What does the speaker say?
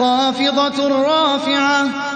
خَافِضَةٌ رَّافِعَةٌ.